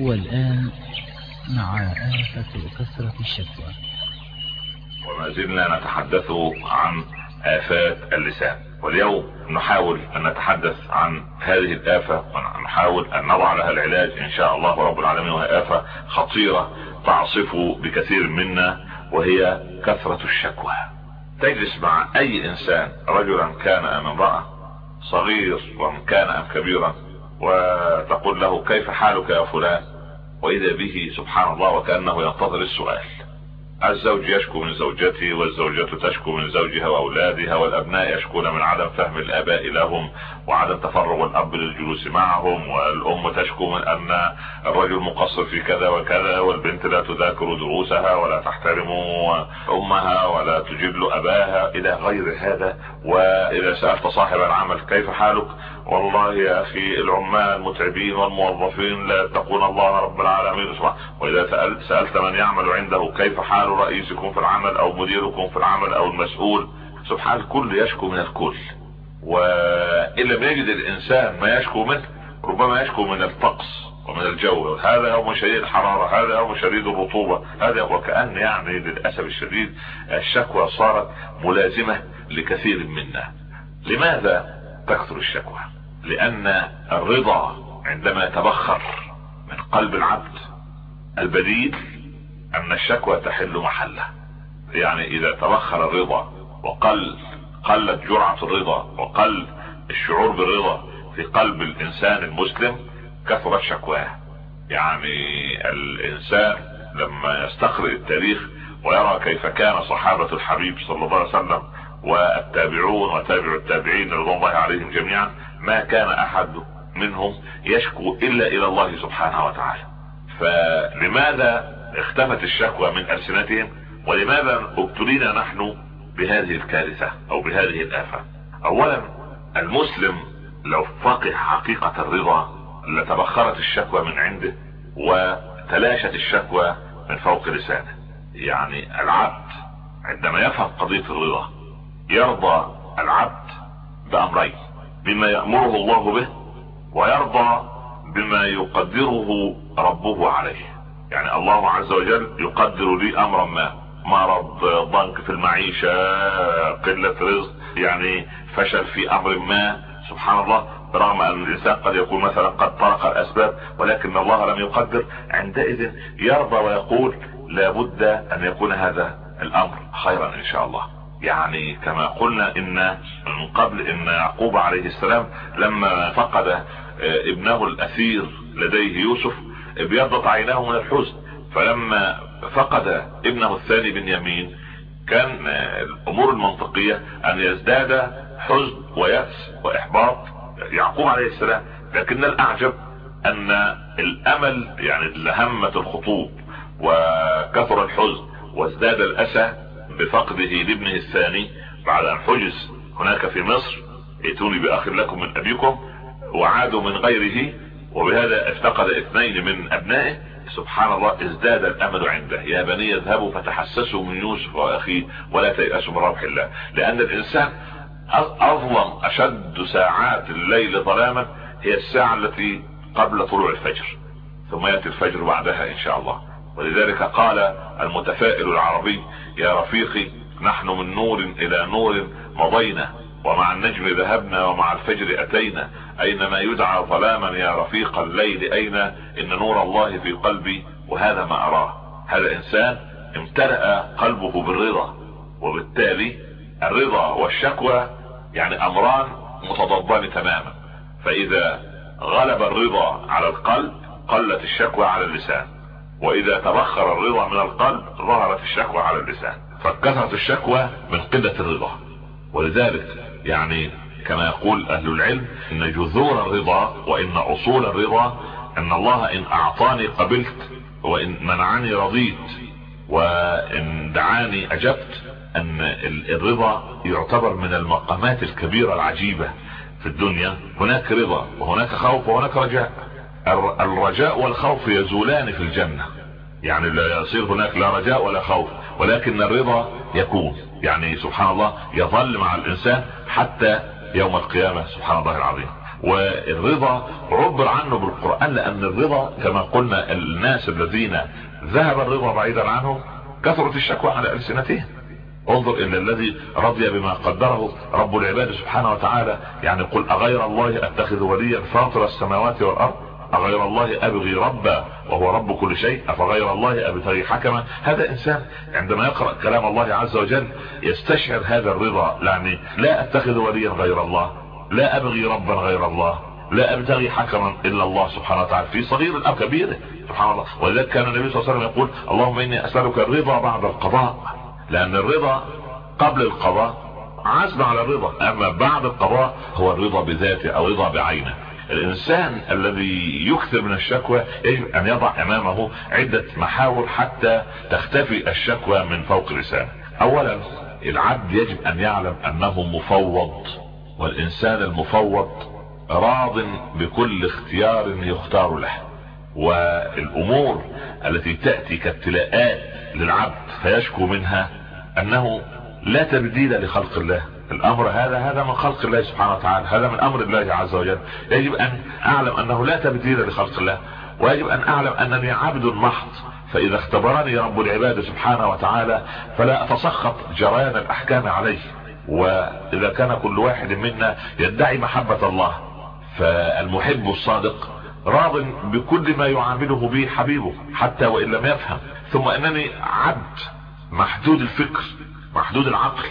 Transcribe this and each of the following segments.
والآن مع آفة كثرة الشكوى وما زلنا نتحدث عن آفات اللسان. واليوم نحاول أن نتحدث عن هذه الآفة ونحاول أن نضع لها العلاج إن شاء الله رب العالمين. وهي آفة خطيرة تعصف بكثير منا وهي كثرة الشكوى. تجلس مع أي إنسان رجلا كان أم امرأة صغير ومن كان أم كبيرا وتقول له كيف حالك يا فلان؟ وإذا به سبحان الله وكأنه ينتظر السؤال. الزوج يشكو من زوجته والزوجة تشكو من زوجها وأولادها والأبناء يشكون من عدم فهم الآباء لهم وعدم تفرغ الأب للجلوس معهم والأم تشكو من أن الرجل مقصر في كذا وكذا والبنت لا تذاكر دروسها ولا تحترم أمها ولا تجل أباها إلى غير هذا. وإذا سألت صاحب العمل كيف حالك؟ والله يا أخي العمال متعبين والموظفين لا يتقون الله رب العالمين. وإذا سألت من يعمل عنده كيف حال رئيسكم في العمل أو مديركم في العمل أو المسؤول سبحان الكل يشكو من الكل. وإن لم يجد الإنسان ما يشكو منه ربما يشكو من الطقس ومن الجو. هذا يوم شديد الحرارة هذا يوم شديد الرطوبة هذا وكأن يعني للأسف الشديد الشكوى صارت ملازمة لكثير منا. لماذا تكثر الشكوى؟ لأن الرضا عندما يتبخر من قلب العبد البديل أن الشكوى تحل محله. يعني إذا تبخر الرضا وقل قلت جرعة الرضا وقل الشعور بالرضا في قلب الإنسان المسلم كثرت شكواه. يعني الإنسان لما يستقرئ التاريخ ويرى كيف كان صحابة الحبيب صلى الله عليه وسلم والتابعون وتابع التابعين رضي الله عليهم جميعا ما كان أحد منهم يشكو إلا إلى الله سبحانه وتعالى. فلماذا اختفت الشكوى من ألسنتهم؟ ولماذا ابتلينا نحن بهذه الكارثة أو بهذه الآفة؟ اولا المسلم لو فقه حقيقة الرضا لتبخرت الشكوى من عنده وتلاشت الشكوى من فوق لسانه. يعني العبد عندما يفهم قضية الرضا يرضى العبد بأمرين. بما يأمره الله به ويرضى بما يقدره ربه عليه. يعني الله عز وجل يقدر لي أمرا ما. مرض ضنك في المعيشة قلة رزق يعني فشل في أمر ما. سبحان الله برغم أن الإنسان قد يكون مثلا قد طرق الأسباب ولكن الله لم يقدر عندئذ يرضى ويقول لابد أن يكون هذا الأمر خيرا إن شاء الله. يعني كما قلنا إن من قبل إن يعقوب عليه السلام لما فقد ابنه الاثير لديه يوسف ابيضت عيناه من الحزن. فلما فقد ابنه الثاني بنيامين كان الأمور المنطقية أن يزداد حزن ويأس وإحباط يعقوب عليه السلام. لكن الأعجب أن الأمل يعني لهمة الخطوب وكثر الحزن وازداد الأسى بفقده لابنه الثاني بعد أن حجز هناك في مصر ائتوني بآخر لكم من أبيكم وعادوا من غيره وبهذا افتقد اثنين من أبنائه. سبحان الله ازداد الأمل عنده. يا بني اذهبوا فتحسسوا من يوسف واخيه ولا تيأسوا من روح الله. لأن الإنسان اظلم أشد ساعات الليل ظلاما هي الساعة التي قبل طلوع الفجر. ثم يأتي الفجر بعدها إن شاء الله. ولذلك قال المتفائل العربي يا رفيقي نحن من نور إلى نور مضينا ومع النجم ذهبنا ومع الفجر أتينا أينما يدعى ظلاما يا رفيق الليل أين؟ إن نور الله في قلبي وهذا ما أراه. هذا إنسان امتلأ قلبه بالرضا وبالتالي الرضا والشكوى يعني أمران متضادان تماما. فإذا غلب الرضا على القلب قلت الشكوى على اللسان. وإذا تبخر الرضا من القلب ظهرت الشكوى على اللسان. فكثرت الشكوى من قلة الرضا. ولذلك يعني كما يقول أهل العلم إن جذور الرضا وإن أصول الرضا أن الله إن أعطاني قبلت وإن منعني رضيت وإن دعاني أجبت أن الرضا يعتبر من المقامات الكبيرة العجيبة في الدنيا. هناك رضا وهناك خوف وهناك رجاء. الرجاء والخوف يزولان في الجنة. يعني لا يصير هناك لا رجاء ولا خوف ولكن الرضا يكون. يعني سبحان الله يظل مع الإنسان حتى يوم القيامة سبحان الله العظيم. والرضا عبر عنه بالقرآن لأن الرضا كما قلنا الناس الذين ذهب الرضا بعيدا عنهم كثرت الشكوى على ألسنتهم. انظر إلى الذي رضي بما قدره رب العباد سبحانه وتعالى. يعني قل أغير الله أتخذ وليا فاطر السماوات والأرض؟ أغير الله أبغي ربا وهو رب كل شيء أفغير الله أبتغي حكما؟ هذا إنسان عندما يقرأ كلام الله عز وجل يستشعر هذا الرضا. يعني لا أتخذ وليا غير الله لا أبغي ربا غير الله لا أبتغي حكما إلا الله سبحانه وتعالى في صغير أو كبيره سبحان الله. ولذلك كان النبي صلى الله عليه وسلم يقول اللهم إني أسألك الرضا بعد القضاء. لأن الرضا قبل القضاء عزم على الرضا. أما بعد القضاء هو الرضا بذاته أو رضا بعينه. الإنسان الذي يكثر من الشكوى يجب أن يضع أمامه عدة محاور حتى تختفي الشكوى من فوق لسانه. اولا العبد يجب أن يعلم أنه مفوض والإنسان المفوض راض بكل اختيار يختار له. والأمور التي تأتي كابتلاءات للعبد فيشكو منها أنه لا تبديل لخلق الله. الأمر هذا هذا من خلق الله سبحانه وتعالى هذا من أمر الله عز وجل. يجب أن أعلم أنه لا تبديل لخلق الله ويجب أن أعلم أنني عبد محض. فإذا اختبرني رب العباد سبحانه وتعالى فلا أتسخط جريان الأحكام عليه. وإذا كان كل واحد منا يدعي محبة الله فالمحب الصادق راض بكل ما يعامله به حبيبه حتى وإن لم يفهم. ثم إنني عبد محدود الفكر محدود العقل.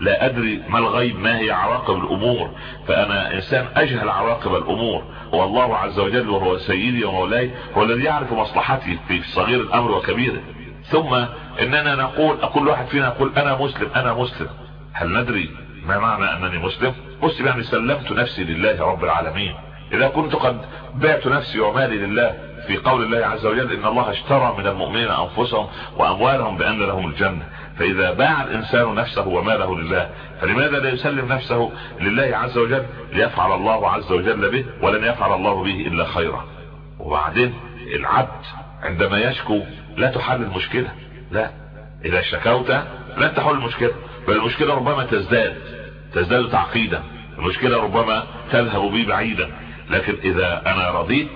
لا أدري ما الغيب ما هي عواقب الأمور. فأنا إنسان أجهل عواقب الأمور. والله عز وجل وهو سيدي ومولاي هو الذي يعرف مصلحتي في صغير الأمر وكبيره. ثم إننا نقول كل واحد فينا يقول أنا مسلم أنا مسلم. هل ندري ما معنى أنني مسلم؟ مسلم يعني سلمت نفسي لله رب العالمين. إذا كنت قد بعت نفسي ومالي لله في قول الله عز وجل إن الله اشترى من المؤمنين أنفسهم وأموالهم بأن لهم الجنة. فإذا باع الإنسان نفسه وماله لله فلماذا لا يسلم نفسه لله عز وجل ليفعل الله عز وجل به ولن يفعل الله به إلا خيرا؟ وبعدين العبد عندما يشكو لا تحل المشكلة لا. إذا شكوت لن تحل المشكلة بل المشكلة ربما تزداد تزداد تعقيدا المشكلة ربما تذهب بي بعيدا. لكن إذا أنا رضيت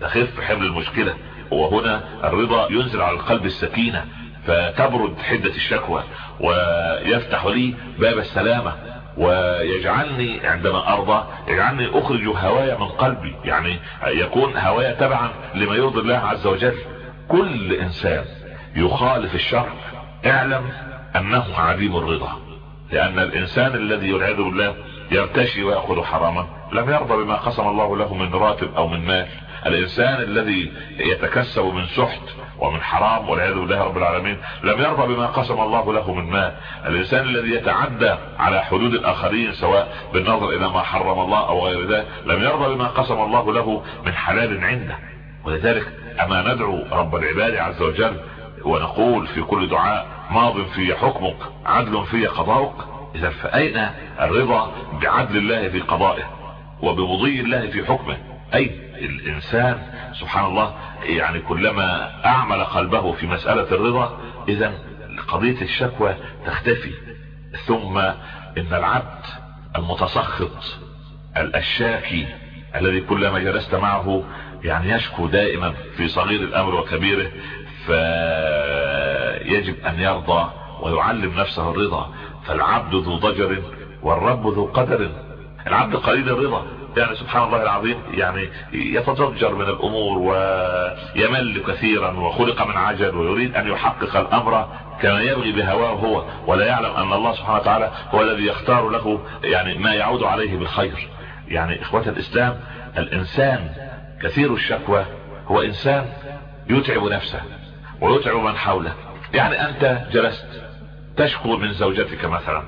تخف حمل المشكلة وهنا الرضا ينزل على القلب السكينة فتبرد حدة الشكوى ويفتح لي باب السلامة ويجعلني عندما أرضى يجعلني أخرج هوايا من قلبي يعني يكون هوايا تبعا لما يرضي الله عز وجل. كل إنسان يخالف الشرع اعلم أنه عديم الرضا لأن الإنسان الذي والعياذ بالله يرتشي ويأخذ حراما لم يرضى بما قسم الله له من راتب أو من مال. الإنسان الذي يتكسب من سحت ومن حرام والعياذ بالله رب العالمين لم يرضى بما قسم الله له من مال الإنسان الذي يتعدى على حدود الآخرين سواء بالنظر إلى ما حرم الله أو غير ذلك لم يرضى بما قسم الله له من حلال عنده. ولذلك أما ندعو رب العباد عز وجل ونقول في كل دعاء ماض في حكمك عدل في قضاؤك إذا فأين الرضا بعدل الله في قضائه وبمضي الله في حكمه؟ اي الإنسان سبحان الله يعني كلما أعمل قلبه في مسألة الرضا إذا قضية الشكوى تختفي. ثم إن العبد المتسخط الشاكي الذي كلما جلست معه يعني يشكو دائما في صغير الأمر وكبيره فيجب أن يرضى ويعلم نفسه الرضا. فالعبد ذو ضجر والرب ذو قدر. العبد قليل الرضا. يعني سبحان الله العظيم يعني يتضجر من الأمور ويمل كثيرا وخلق من عجل ويريد أن يحقق الأمر كما يبغي بهواه هو ولا يعلم أن الله سبحانه وتعالى هو الذي يختار له يعني ما يعود عليه بالخير. يعني إخوة الإسلام الإنسان كثير الشكوى هو إنسان يتعب نفسه ويتعب من حوله. يعني أنت جلست تشكو من زوجتك مثلا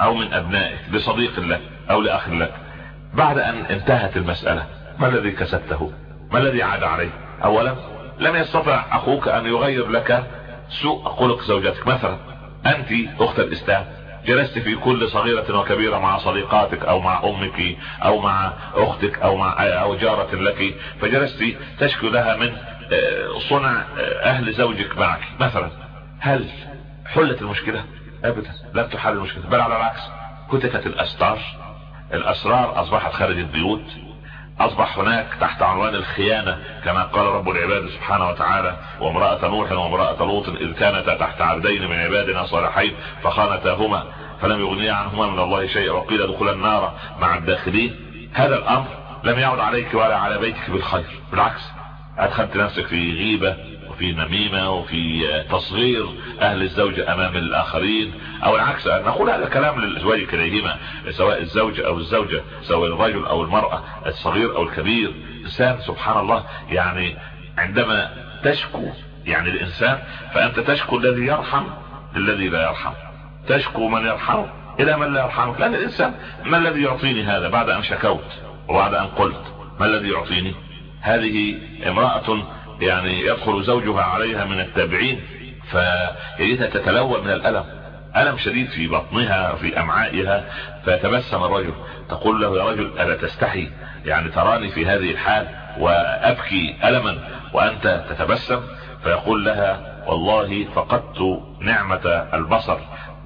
أو من أبنائك لصديق لك أو لأخ لك بعد أن انتهت المسألة ما الذي كسبته؟ ما الذي عاد عليه؟ اولا لم يستطع أخوك أن يغير لك سوء خلق زوجتك. مثلا أنت أخت الإسلام جلست في كل صغيرة وكبيرة مع صديقاتك أو مع أمك أو مع أختك أو مع أو جارة لك فجلست تشكو لها من صنع أهل زوجك معك. مثلا هل حلت المشكلة؟ ابدا لم تحل المشكلة. بل على العكس كتكت الاستار الأسرار أصبحت خارج البيوت أصبح هناك تحت عنوان الخيانة كما قال رب العباد سبحانه وتعالى وامرأة نوح وامرأة لوط إذ كانتا تحت عبدين من عبادنا صالحين فخانتاهما فلم يغنيا عنهما من الله شيئا وقيل ادخلا النار مع الداخلين. هذا الأمر لم يعد عليك ولا على بيتك بالخير بالعكس أدخلت نفسك في غيبة وفي نميمة وفي تصغير أهل الزوجة أمام الآخرين أو العكس نقول هذا كلام للأزواج كليهما سواء الزوج أو الزوجة سواء الرجل أو المرأة الصغير أو الكبير. إنسان سبحان الله يعني عندما تشكو يعني الإنسان فأنت تشكو الذي يرحم للذي لا يرحم. تشكو من يرحم إلى من لا يرحمك. لأن الإنسان ما الذي يعطيني هذا بعد أن شكوت وبعد أن قلت؟ ما الذي يعطيني؟ هذه امرأة يعني يدخل زوجها عليها من التابعين فيجدها تتلوى من الألم ألم شديد في بطنها في أمعائها فيتبسم الرجل تقول له يا رجل ألا تستحي؟ يعني تراني في هذه الحال وأبكي ألما وأنت تتبسم؟ فيقول لها والله فقدت نعمة البصر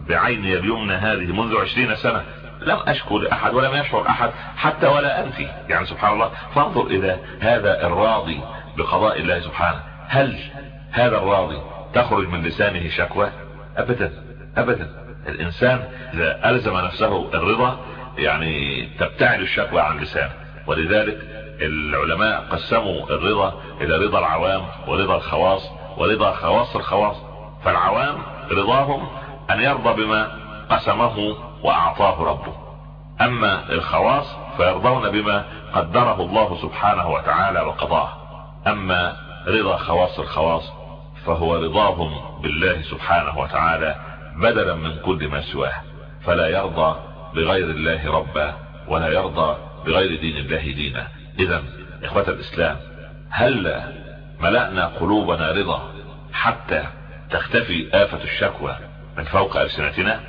بعيني اليمنى هذه منذ عشرين سنة لم أشكو لأحد ولم يشعر أحد حتى ولا انت يعني سبحان الله فانظر إلى هذا الراضي بقضاء الله سبحانه. هل هذا الراضي تخرج من لسانه شكوى؟ ابدا ابدا. الإنسان إذا ألزم نفسه الرضا يعني تبتعد الشكوى عن لسانه. ولذلك العلماء قسموا الرضا إلى رضا العوام ورضا الخواص ورضا خواص الخواص. فالعوام رضاهم أن يرضى بما قسمه وأعطاه ربه. أما الخواص فيرضون بما قدره الله سبحانه وتعالى وقضاه. أما رضا خواص الخواص فهو رضاهم بالله سبحانه وتعالى بدلا من كل ما سواه فلا يرضى بغير الله ربا ولا يرضى بغير دين الله دينا. إذا إخوة الإسلام هل ملأنا قلوبنا رضا حتى تختفي آفة الشكوى من فوق ألسنتنا؟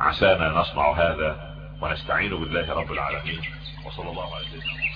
عسانا نصنع هذا ونستعين بالله رب العالمين. وصلى الله عليه وسلم